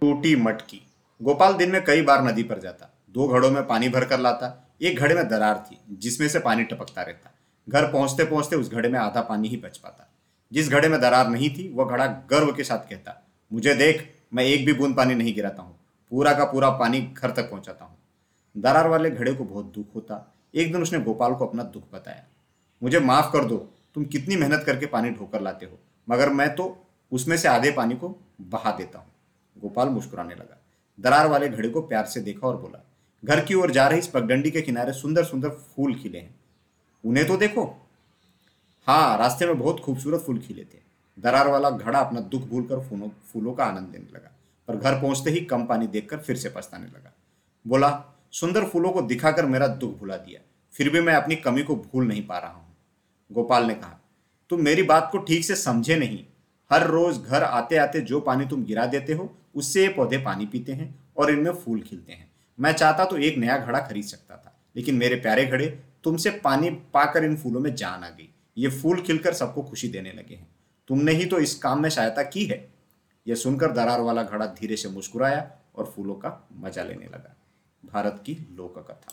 टूटी मटकी। गोपाल दिन में कई बार नदी पर जाता। दो घड़ों में पानी भर कर लाता। एक घड़े में दरार थी, जिसमें से पानी टपकता रहता। घर पहुँचते पहुँचते उस घड़े में आधा पानी ही बच पाता। जिस घड़े में दरार नहीं थी, वह घड़ा गर्व के साथ कहता, मुझे देख, मैं एक भी बूंद पानी नहीं गिराता हूँ। पूरा का पूरा पानी घर तक पहुंचाता हूँ। दरार वाले घड़े को बहुत दुख होता। एक दिन उसने गोपाल को अपना दुख बताया। मुझे माफ़ कर दो, तुम कितनी मेहनत करके पानी ढोकर लाते हो, मगर मैं तो उसमें से आधे पानी को बहा देता हूँ। गोपाल मुस्कुराने लगा। दरार वाले घड़े को प्यार से देखा और बोला, घर की ओर जा रही इस पगडंडी के किनारे सुंदर सुंदर फूल खिले हैं। उन्हें तो देखो। हाँ रास्ते में बहुत खूबसूरत फूल खिले थे। दरार वाला घड़ा अपना दुख भूलकर फूलों फूलों का आनंद लेने लगा, पर घर पहुँचते ही कम पानी देखकर फिर से पछताने लगा। बोला, सुंदर फूलों को दिखाकर मेरा दुख भुला दिया। फिर भी मैं अपनी कमी को भूल नहीं पा रहा हूँ। गोपाल ने कहा, तुम मेरी बात को ठीक से समझे नहीं। हर रोज घर आते आते जो पानी तुम गिरा देते हो, उससे ये पौधे पानी पीते हैं और इनमें फूल खिलते हैं। मैं चाहता तो एक नया घड़ा खरीद सकता था, लेकिन मेरे प्यारे घड़े, तुमसे पानी पाकर इन फूलों में जान आ गई। ये फूल खिलकर सबको खुशी देने लगे हैं। तुमने ही तो इस काम में सहायता की है। यह सुनकर दरार वाला घड़ा धीरे से मुस्कुराया और फूलों का मज़ा लेने लगा। भारत की लोक कथा